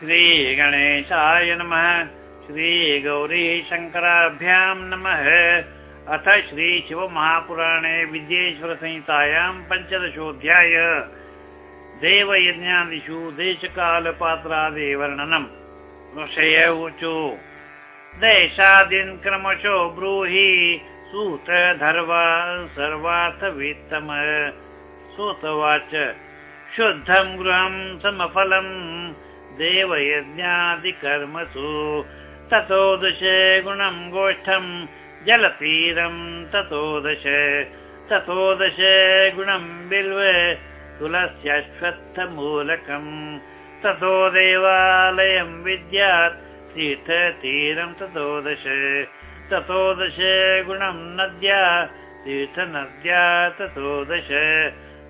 श्रीगणेशाय नमः। श्रीगौरी शङ्कराभ्यां नमः। अथ श्रीशिवमहापुराणे विद्येश्वरसंहितायां पञ्चदशोऽध्याय। देवयज्ञादिषु देशकालपात्रादिवर्णनम् ऊचु। देशादिन् क्रमशो ब्रूहि। सूत धर्वा सर्वार्थवित्तम। सूतवाच। शुद्धं गृहं समफलम् देवयज्ञादिकर्मसु। ततो दश गुणं गोष्ठं जलतीरं ततो दश। ततो दश गुणं बिल्व तुलस्यश्वत्थमूलकम् ततो देवालयं विद्यात् तीर्थतीरं ततो दश। ततो दश गुणं नद्या तीर्थनद्या ततो दश।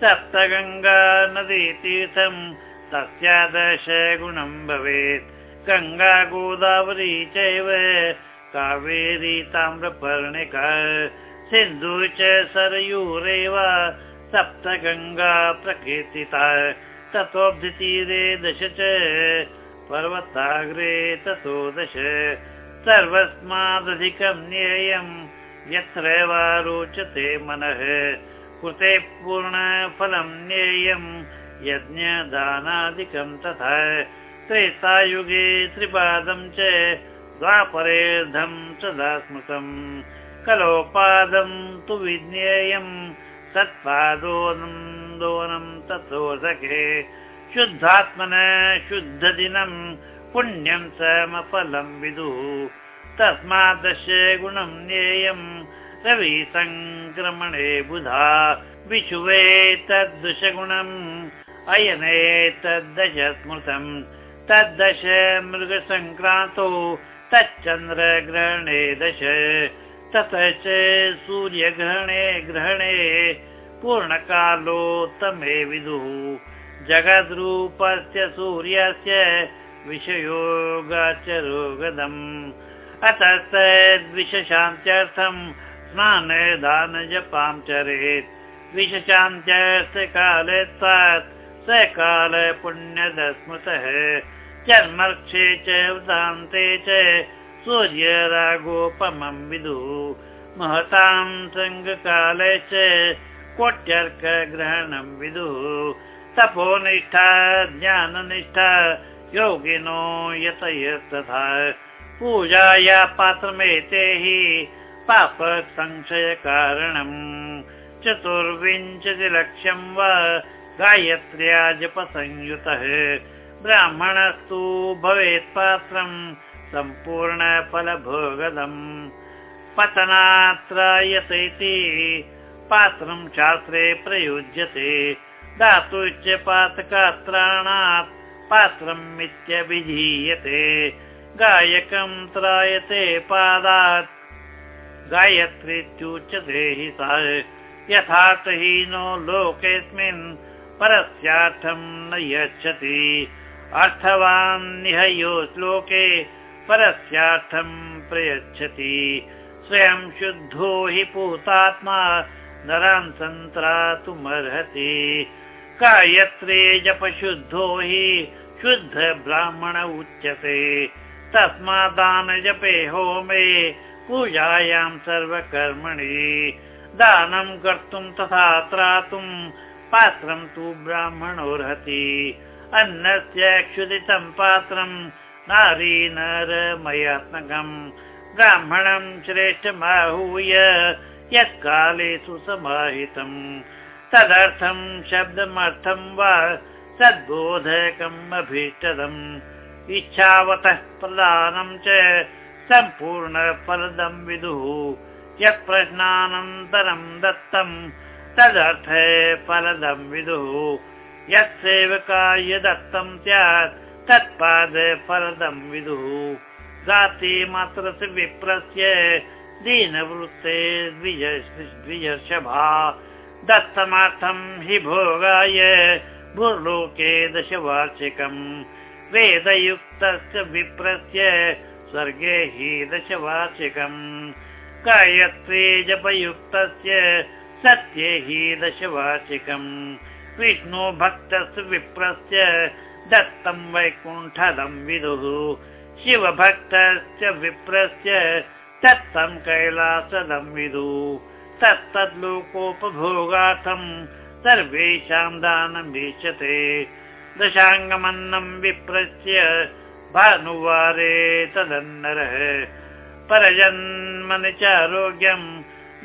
सप्तगङ्गा नदीतीर्थम् तस्यादश गुणं भवेत्। गङ्गा गोदावरी चैव कावेरी ताम्रपर्णिका सिन्धु च सरयूरेव सप्तगङ्गा प्रकीर्तिता। ततोऽब्धितीरे दश च पर्वताग्रे ततो दश सर्वस्मादधिकं ज्ञेयं यत्र वा रोचते मनः। कृते पूर्णफलं ज्ञेयम् यज्ञदानादिकं तथा त्रेतायुगे त्रिपादं च द्वापरेर्धं सदा स्मृतम् कलोपादं तु विज्ञेयं सत्पादोनन्दोनं ततो सखे शुद्धात्मन शुद्धदिनं पुण्यं समफलं विदुः तस्मादश गुणं ज्ञेयं रविसङ्क्रमणे बुधा विशुवे तद्दशगुणम् अयने तद्दश स्मृतम् तद्दश मृगसङ्क्रान्तो तच्चन्द्रग्रहणे दश ततः च सूर्यग्रहणे ग्रहणे पूर्णकालोत्तमे विदुः। जगद्रूपस्य सूर्यस्य विषयोगाचरोगदम्। अतस्तद्विशशान्त्यर्थम् स्नानदानजपां चरेत्। विशशान्त्यस्य काले त्वात् स काल पुण्यदस्मृतः चर्मर्क्षे च उदान्ते च सूर्यरागोपमं विदुः। महतां सङ्गकाले च कोट्यर्कग्रहणं विदुः। तपोनिष्ठा ज्ञाननिष्ठा योगिनो यत तथा पूजाया पात्रमेते हि पापसंशयकारणम् चतुर्विंशतिलक्षं वा गायत्र्या जपसंयुतः ब्राह्मणस्तु भवेत् पात्रं सम्पूर्णफलभोगदम्। पतनात्र इति पात्रं शास्त्रे प्रयुज्यते। धातुश्च पात्रम् इत्यभिधीयते। गायकं त्रायते पादात्। गायत्रीत्युच्यते हि सा। यथार्थहीनो लोकेऽस्मिन् परस्यार्थं न यच्छति। अर्थवान्निहयो श्लोके परस्यार्थं प्रयच्छति। स्वयं शुद्धो हि पूतात्मा नरान् सन्त्रातुमर्हति। गायत्रे जपशुद्धो हि शुद्ध ब्राह्मण उच्यते। तस्मादान जपे होमे पूजायां सर्वकर्मणि। दानं कर्तुं तथा त्रातुं पात्रं तु ब्राह्मणोर्हति। अन्नस्य क्षुदितं पात्रं नारी नरमयात्मकम् ब्राह्मणं श्रेष्ठमाहूय यत्काले सुसमाहितम् तदर्थं शब्दमर्थं वा सद्बोधकम् अभीष्टदम्। इच्छावतः प्रदानं च सम्पूर्णफलदं विदुः। यत् प्रश्नानन्तरं दत्तं तदर्थ फलदं विदुः। यत् सेवकाय दत्तं स्यात् तत्पाद फलदं विदुः। जातिमात्रस्य विप्रस्य दीनवृत्ते द्विजर्षभा। दत्तमार्थं हि भोगाय भूर्लोके दशवार्षिकम्। वेदयुक्तस्य विप्रस्य स्वर्गे हि दशवार्षिकम्। गायत्री जपयुक्तस्य सत्ये हि दशवार्षिकम् विष्णुभक्तस्य विप्रस्य दत्तं वैकुण्ठदं विदुः। शिवभक्तस्य विप्रस्य दत्तं कैलासदं विदुः। तत्तद्लोकोपभोगार्थं सर्वेषां दानमीष्यते दशाङ्गमन्नं विप्रस्य भानुवारे तदन्नरः परजन्मनि च आरोग्यं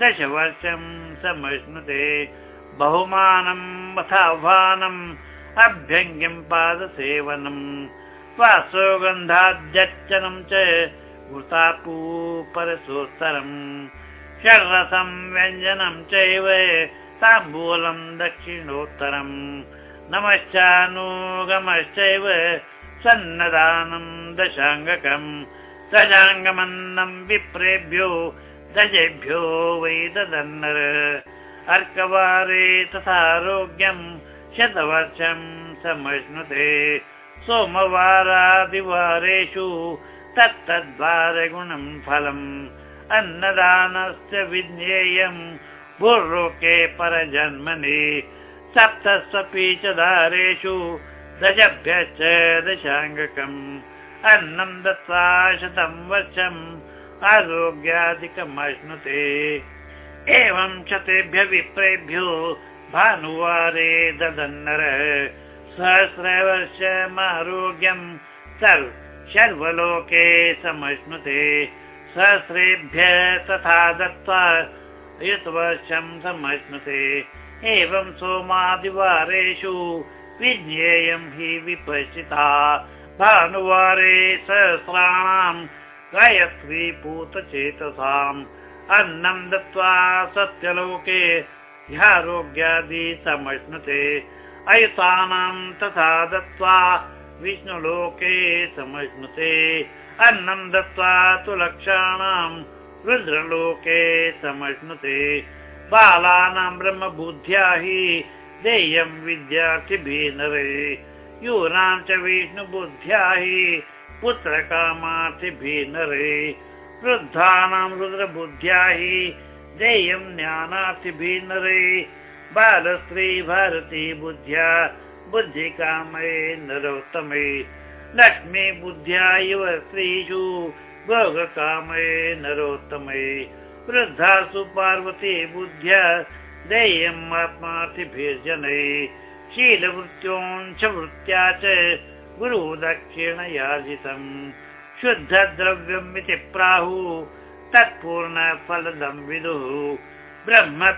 दशवर्षं समश्नुते बहुमानम् अथाह्वानम् अभ्यङ्ग्यं पादसेवनम् वासोगन्धाद्यर्चनं च वृतापू परसोत्तरम् षड्रसं व्यञ्जनं चैव ताम्बूलं दक्षिणोत्तरम् नमश्चानुगमश्चैव सन्नदानं दशाङ्गकम् दशाङ्गमन्नं विप्रेभ्यो दजेभ्यो वै ददन्नर अर्कवारे तथारोग्यं शतवर्षं समश्नुते सोमवारादिवारेषु तत्तद्वारगुणं फलम्। अन्नदानस्य विज्ञेयम् भूर्लोके परजन्मनि। सप्तस्वपि च दारेषु दशभ्यश्च दशाङ्गकम्। अन्नं दत्त्वा शतं वर्षम् आरोग्यादिकम् अश्नुते एवं शतेभ्य विप्रेभ्यो भानुवारे ददन्नर। सहस्रवर्षमारोग्यम् सर्व सर्वलोके समश्नुते। सहस्रेभ्य तथा दत्त्वा युतवर्षं समश्नुते। एवं सोमादिवारेषु विज्ञेयं हि विपश्चिता। भानुवारे सहस्राणां गायत्री पूतचेतसाम् अन्नं दत्त्वा सत्यलोके ह्यारोग्यादि समश्नुते अयुतानां तथा दत्त्वा विष्णुलोके समश्नुते। अन्नं दत्त्वा तु लक्षाणां रुद्रलोके समश्नुते। बालानां ब्रह्मबुद्ध्या हि देयं नरे। यूनां च विष्णुबुद्ध्या हि पुत्रकामार्थिभिः नरे वृद्धानां रुद्रबुद्ध्या हि देयं ज्ञानार्थिभिः नरे बालस्त्री भारती बुद्ध्या बुद्धिकामये नरोत्तमे लक्ष्मी बुद्ध्या इव स्त्रीषु भोगकामये नरोत्तमे वृद्धासु पार्वती बुद्ध्या देयम् आत्मार्थिभिर्जनै शीलवृत्योञ्च वृत्त्या च गुरुदक्षिणयाजितम्। शुद्धद्रव्यम् इति प्राहुः तत्पूर्णफलदम् विदुः। ब्रह्म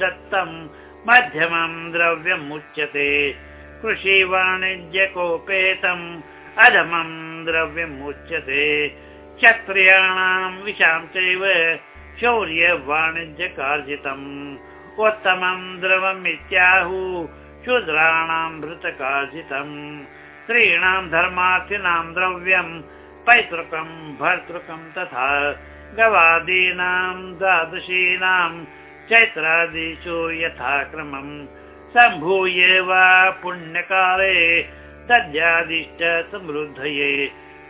दत्तम् मध्यमम् द्रव्यम् उच्यते कृषिवाणिज्यकोपेतम् अधमम् द्रव्यम् उच्यते क्षत्रियाणाम् विशां चैव शौर्यवाणिज्यकार्जितम्। उत्तमम् द्रवम् शूद्राणाम् भृतकार्जितम् स्त्रीणाम् धर्मार्थिनां द्रव्यम् पैतृकम् भर्तृकम् तथा गवादीनाम् द्वादशीनाम् चैत्रादिषु यथाक्रमम्। सम्भूय वा पुण्यकाले दद्यादिश्च समृद्धये।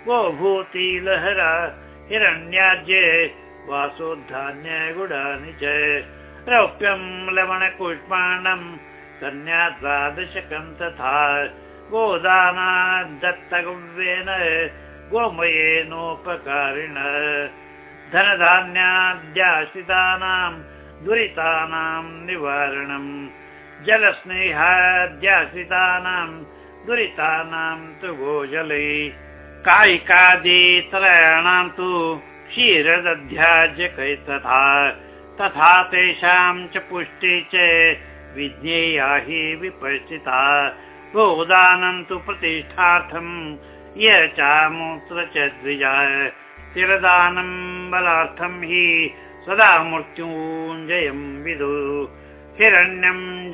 गोभूति लहरा हिरण्याज्ये वासोद्धान्य गुडानि च। रौप्यम् लवणकुष्माण्डम् कन्या द्वादशकम् तथा गोदानाद्दत्तगव्येन गोमयेनोपकारिण। धनधान्याद्याश्रितानां दुरितानां निवारणम् जलस्नेहाद्याश्रितानां दुरितानां तु गोजले। कायिकादितराणां तु क्षीरदध्याज्य तथा तथा तेषां च पुष्टि च विज्ञेया हि विपश्चिता गोदानं तु प्रतिष्ठार्थम् य चामूत्र च द्विजा तिरदानं बलार्थं हि सदा मृत्युञ्जयं विदु। हिरण्यं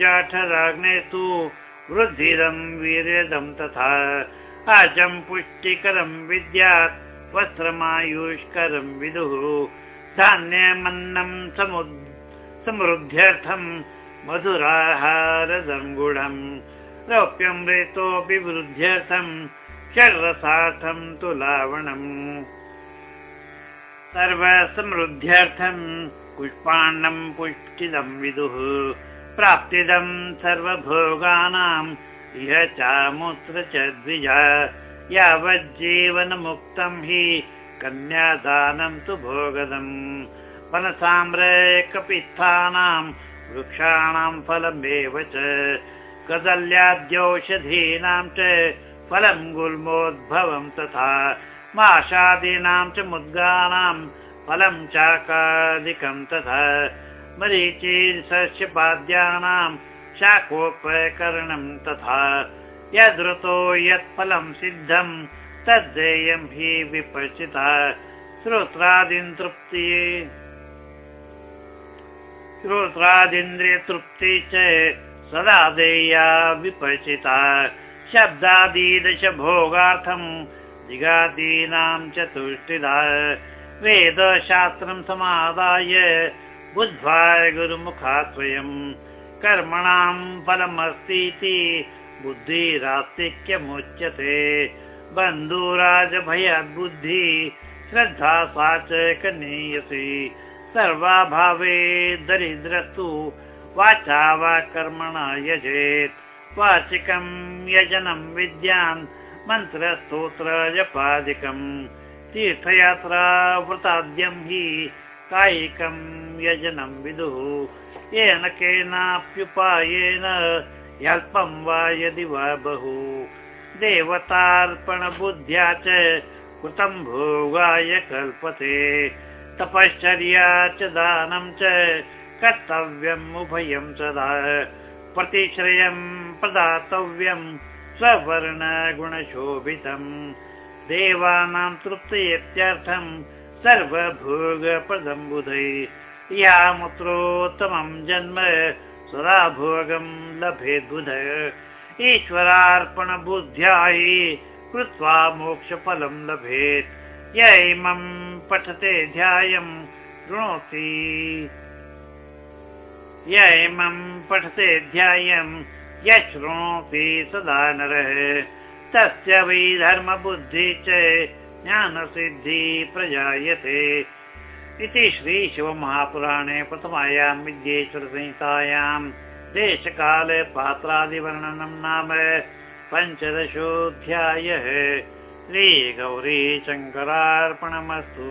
तु वृद्धिदं वीर्यदं तथा। अजं पुष्टिकरं विद्यात् वस्त्रमायुष्करं विदुः। धान्यमन्नं समृद्ध्यर्थं मधुराहारदं गुढम् रेतोऽपि वृद्ध्यर्थं षड्रसार्थं तु लावणम्। सर्वसमृद्ध्यर्थं पुष्पाण्डं पुष्टिदं विदुः। प्राप्तिदं सर्वभोगानां इह चामुत्र च द्विज। यावज्जीवनमुक्तं हि कन्यादानं तु भोगदम्। फलसाम्रकपित्थानां वृक्षाणां फलमेव च कदल्याद्यौषधीनां च फलं गुल्मोद्भवं तथा माषादीनां च मुद्गानां फलं चाकादिकं तथा मरीचिसस्यपाद्यानां शाकोपकरणं तथा यदृतो यत् फलं सिद्धं तद्देयं हि विपचिता श्रोत्रादीन् तृप्ति श्रोत्रादिन्द्रियतृप्ति च सदा देया विपचिता शब्दादीदश भोगार्थं दिगादीनां चतुष्टिदा वेदशास्त्रं समादाय बुद्ध्वा गुरुमुखात्रयम् कर्मणां फलमस्तीति बुद्धिरास्तिक्यमुच्यते। बन्धुराजभयाद्बुद्धि श्रद्धा सा च कनीयसी सर्वाभावे दरिद्रस्तु वाचा वा कर्मणा यजेत्। वाचिकं यजनं विद्यान् मन्त्रस्तोत्र तीर्थयात्रा व्रताद्यं हि कायिकं यजनं विदुः। येन केनाप्युपायेन ह्यल्पं वा यदि वा बहु। देवतार्पणबुद्ध्या च कृतं भोगाय कल्पते तपश्चर्या च दानं च कर्तव्यम् उभयं सदा प्रतिश्रयं प्रदातव्यं स्ववर्णगुणशोभितम् देवानां तृप्त्यर्थं सर्वभोगप्रदं बुधै। यामुत्रोत्तमं जन्म सदा भोगं लभेद्बुध ईश्वरार्पणबुद्ध्या हि कृत्वा मोक्षफलं लभेत्। य इमं पठते ध्यायं शृणोति य इमं पठते ध्यायं यशृणोति सदा नरः। तस्य वै धर्मबुद्धि च ज्ञानसिद्धि प्रजायते। इति श्रीशिवमहापुराणे प्रथमायां विद्येश्वरसंहितायां देशकालपात्रादिवर्णनं नाम पञ्चदशोऽध्यायः शङ्करार्पणमस्तु